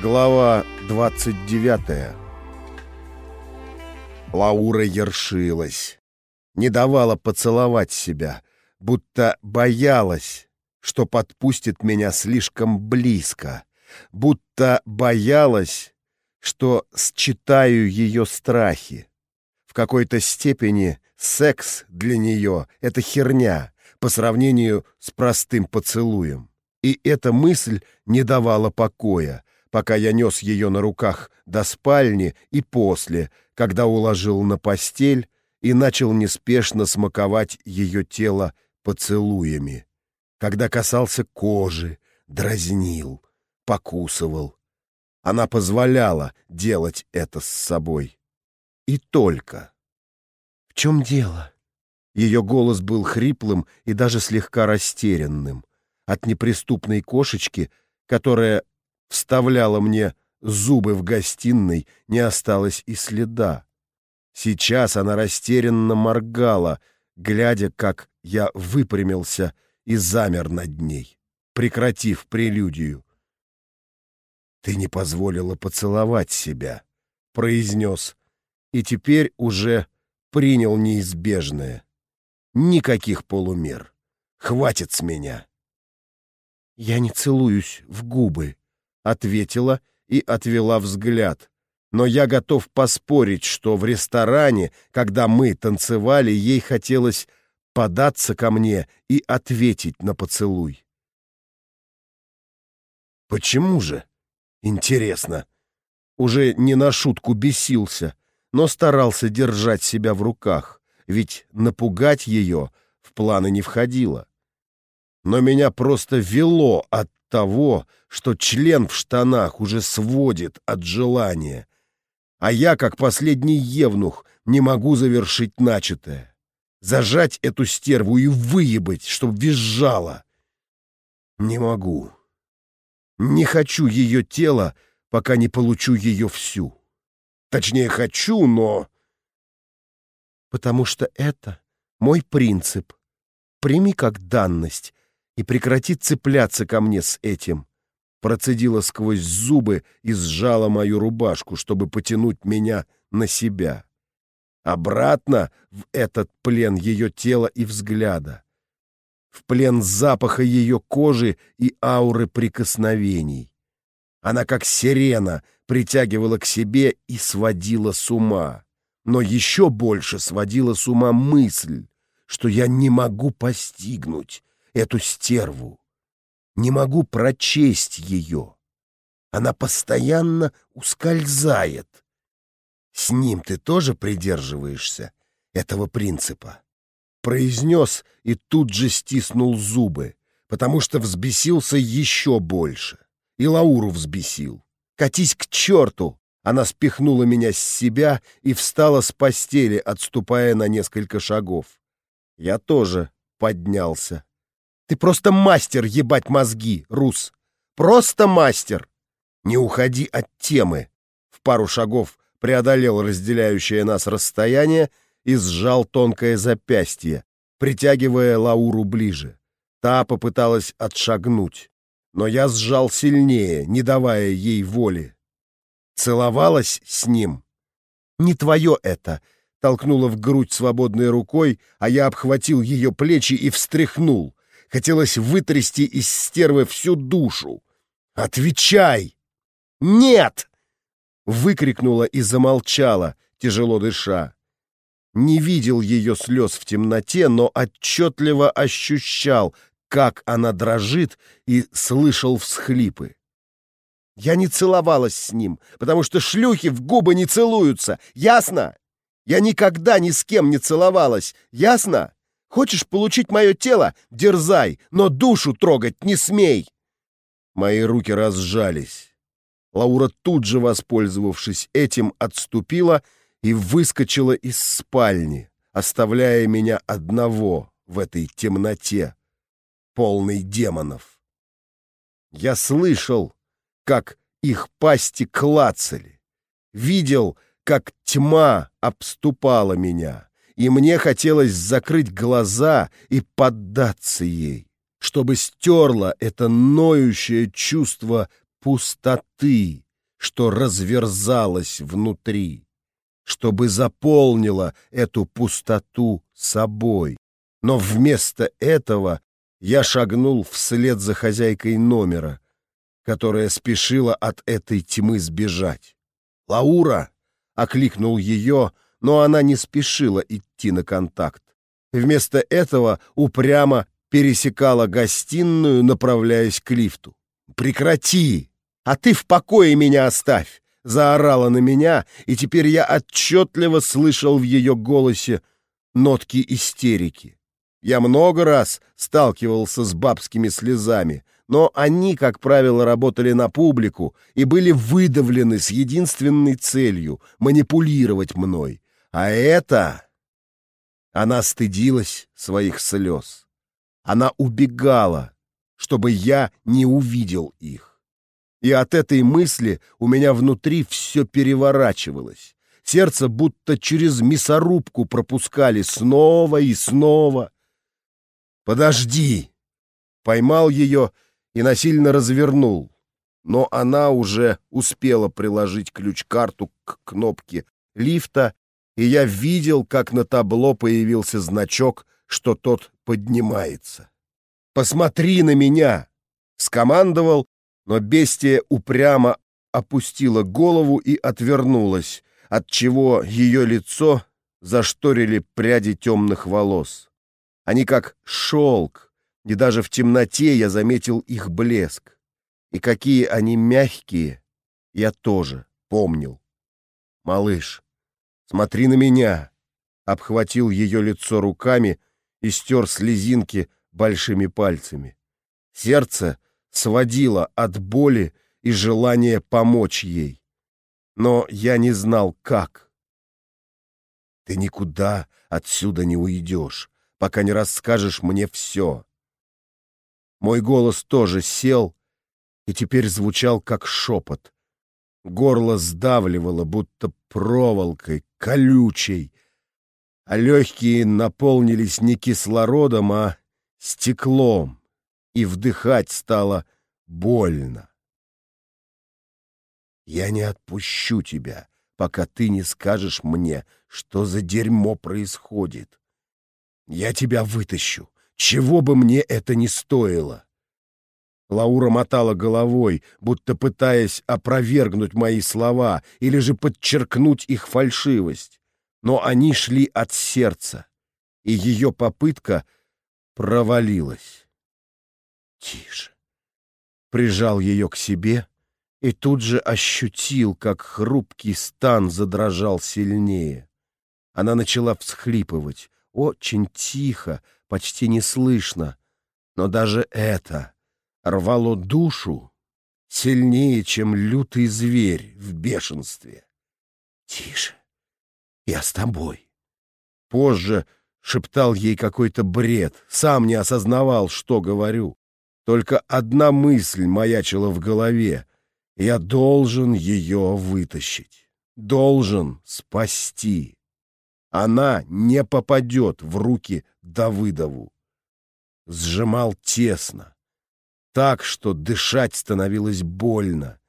Глава 29 Лаура ершилась, не давала поцеловать себя, будто боялась, что подпустит меня слишком близко, будто боялась, что считаю ее страхи. В какой-то степени секс для нее — это херня по сравнению с простым поцелуем. И эта мысль не давала покоя, пока я нес ее на руках до спальни и после, когда уложил на постель и начал неспешно смаковать ее тело поцелуями. Когда касался кожи, дразнил, покусывал. Она позволяла делать это с собой. И только. «В чем дело?» Ее голос был хриплым и даже слегка растерянным. От неприступной кошечки, которая вставляла мне зубы в гостиной, не осталось и следа. Сейчас она растерянно моргала, глядя, как я выпрямился и замер над ней, прекратив прелюдию. «Ты не позволила поцеловать себя», — произнес, и теперь уже принял неизбежное. Никаких полумер. Хватит с меня. Я не целуюсь в губы, ответила и отвела взгляд. Но я готов поспорить, что в ресторане, когда мы танцевали, ей хотелось податься ко мне и ответить на поцелуй. Почему же? Интересно. Уже не на шутку бесился, но старался держать себя в руках, ведь напугать ее в планы не входило. Но меня просто вело от того, что член в штанах уже сводит от желания, а я, как последний евнух, не могу завершить начатое. Зажать эту стерву и выебать, чтоб визжала. Не могу. Не хочу ее тело, пока не получу ее всю. Точнее, хочу, но... Потому что это мой принцип. Прими как данность и прекрати цепляться ко мне с этим. Процедила сквозь зубы и сжала мою рубашку, чтобы потянуть меня на себя. Обратно в этот плен ее тела и взгляда. В плен запаха ее кожи и ауры прикосновений. Она, как сирена, притягивала к себе и сводила с ума. Но еще больше сводила с ума мысль, что я не могу постигнуть, эту стерву. Не могу прочесть ее. Она постоянно ускользает. С ним ты тоже придерживаешься этого принципа? Произнес и тут же стиснул зубы, потому что взбесился еще больше. И Лауру взбесил. «Катись к черту!» Она спихнула меня с себя и встала с постели, отступая на несколько шагов. Я тоже поднялся. Ты просто мастер ебать мозги, Рус. Просто мастер. Не уходи от темы. В пару шагов преодолел разделяющее нас расстояние и сжал тонкое запястье, притягивая Лауру ближе. Та попыталась отшагнуть, но я сжал сильнее, не давая ей воли. Целовалась с ним. «Не твое это!» толкнула в грудь свободной рукой, а я обхватил ее плечи и встряхнул. Хотелось вытрясти из стервы всю душу. «Отвечай!» «Нет!» — выкрикнула и замолчала, тяжело дыша. Не видел ее слез в темноте, но отчетливо ощущал, как она дрожит, и слышал всхлипы. Я не целовалась с ним, потому что шлюхи в губы не целуются, ясно? Я никогда ни с кем не целовалась, ясно? Хочешь получить мое тело? Дерзай, но душу трогать не смей!» Мои руки разжались. Лаура тут же, воспользовавшись этим, отступила и выскочила из спальни, оставляя меня одного в этой темноте, полной демонов. Я слышал, как их пасти клацали, видел, как тьма обступала меня и мне хотелось закрыть глаза и поддаться ей, чтобы стерла это ноющее чувство пустоты что разверзалось внутри, чтобы заполнило эту пустоту собой. Но вместо этого я шагнул вслед за хозяйкой номера, которая спешила от этой тьмы сбежать. «Лаура!» — окликнул ее, но она не спешила идти на контакт. Вместо этого упрямо пересекала гостиную, направляясь к лифту. «Прекрати! А ты в покое меня оставь!» Заорала на меня, и теперь я отчетливо слышал в ее голосе нотки истерики. Я много раз сталкивался с бабскими слезами, но они, как правило, работали на публику и были выдавлены с единственной целью — манипулировать мной. А это... Она стыдилась своих слез. Она убегала, чтобы я не увидел их. И от этой мысли у меня внутри все переворачивалось. Сердце будто через мясорубку пропускали снова и снова. «Подожди!» Поймал ее и насильно развернул. Но она уже успела приложить ключ-карту к кнопке лифта, и я видел, как на табло появился значок, что тот поднимается. «Посмотри на меня!» — скомандовал, но бестия упрямо опустила голову и отвернулась, отчего ее лицо зашторили пряди темных волос. Они как шелк, и даже в темноте я заметил их блеск. И какие они мягкие, я тоже помнил. «Малыш, смотри на меня!» Обхватил ее лицо руками и стер слезинки большими пальцами. Сердце сводило от боли и желания помочь ей. Но я не знал, как. «Ты никуда отсюда не уйдешь», пока не расскажешь мне все. Мой голос тоже сел и теперь звучал как шепот. Горло сдавливало, будто проволокой, колючей, а легкие наполнились не кислородом, а стеклом, и вдыхать стало больно. Я не отпущу тебя, пока ты не скажешь мне, что за дерьмо происходит. Я тебя вытащу, чего бы мне это ни стоило. Лаура мотала головой, будто пытаясь опровергнуть мои слова или же подчеркнуть их фальшивость. Но они шли от сердца, и ее попытка провалилась. «Тише!» Прижал ее к себе и тут же ощутил, как хрупкий стан задрожал сильнее. Она начала всхлипывать, очень тихо, почти неслышно, но даже это рвало душу сильнее, чем лютый зверь в бешенстве. «Тише, я с тобой». Позже шептал ей какой-то бред, сам не осознавал, что говорю. Только одна мысль маячила в голове. Я должен ее вытащить, должен спасти она не попадет в руки Давыдову. Сжимал тесно, так, что дышать становилось больно,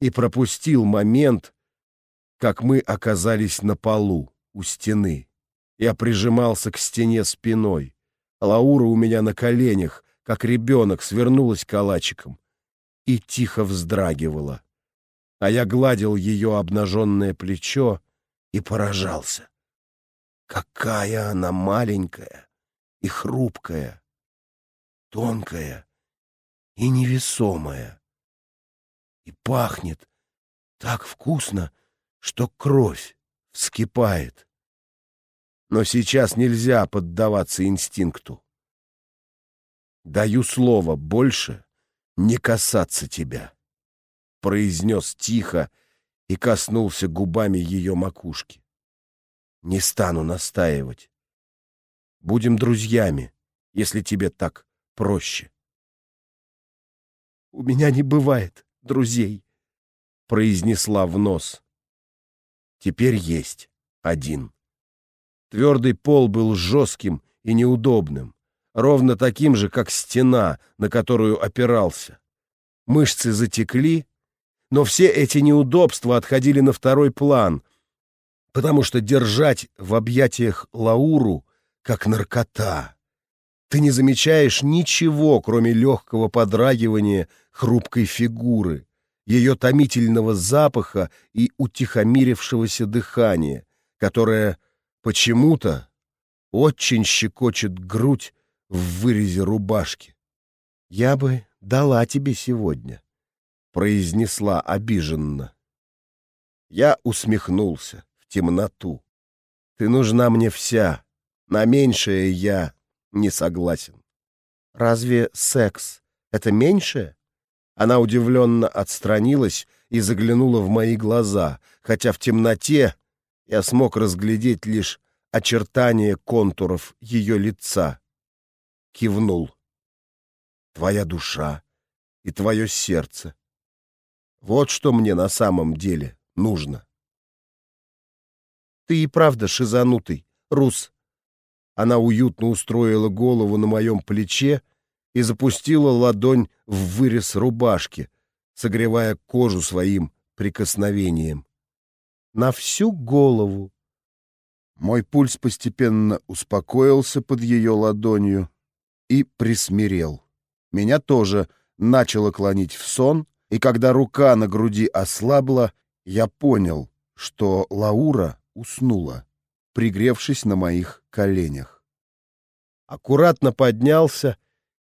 и пропустил момент, как мы оказались на полу у стены. Я прижимался к стене спиной. Лаура у меня на коленях, как ребенок, свернулась калачиком и тихо вздрагивала. А я гладил ее обнаженное плечо и поражался. Какая она маленькая и хрупкая, тонкая и невесомая. И пахнет так вкусно, что кровь вскипает. Но сейчас нельзя поддаваться инстинкту. Даю слово больше не касаться тебя, произнес тихо и коснулся губами ее макушки. Не стану настаивать. Будем друзьями, если тебе так проще. «У меня не бывает друзей», — произнесла в нос. «Теперь есть один». Твердый пол был жестким и неудобным, ровно таким же, как стена, на которую опирался. Мышцы затекли, Но все эти неудобства отходили на второй план, потому что держать в объятиях Лауру как наркота. Ты не замечаешь ничего, кроме легкого подрагивания хрупкой фигуры, ее томительного запаха и утихомирившегося дыхания, которое почему-то очень щекочет грудь в вырезе рубашки. «Я бы дала тебе сегодня», — произнесла обиженно. Я усмехнулся в темноту. «Ты нужна мне вся, на меньшее я не согласен». «Разве секс — это меньшее?» Она удивленно отстранилась и заглянула в мои глаза, хотя в темноте я смог разглядеть лишь очертания контуров ее лица. Кивнул. «Твоя душа и твое сердце. Вот что мне на самом деле нужно». «Ты и правда шизанутый, Рус». Она уютно устроила голову на моем плече и запустила ладонь в вырез рубашки, согревая кожу своим прикосновением. На всю голову. Мой пульс постепенно успокоился под ее ладонью и присмирел. Меня тоже начало клонить в сон, и когда рука на груди ослабла, я понял, что Лаура уснула, пригревшись на моих коленях. Аккуратно поднялся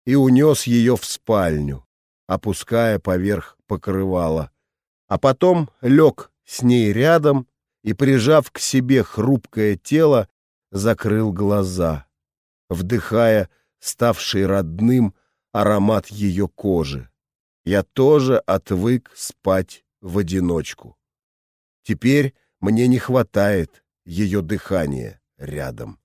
и унес ее в спальню, опуская поверх покрывала, а потом лег с ней рядом и, прижав к себе хрупкое тело, закрыл глаза, вдыхая ставший родным аромат ее кожи. Я тоже отвык спать в одиночку. Теперь мне не хватает ее дыхания рядом.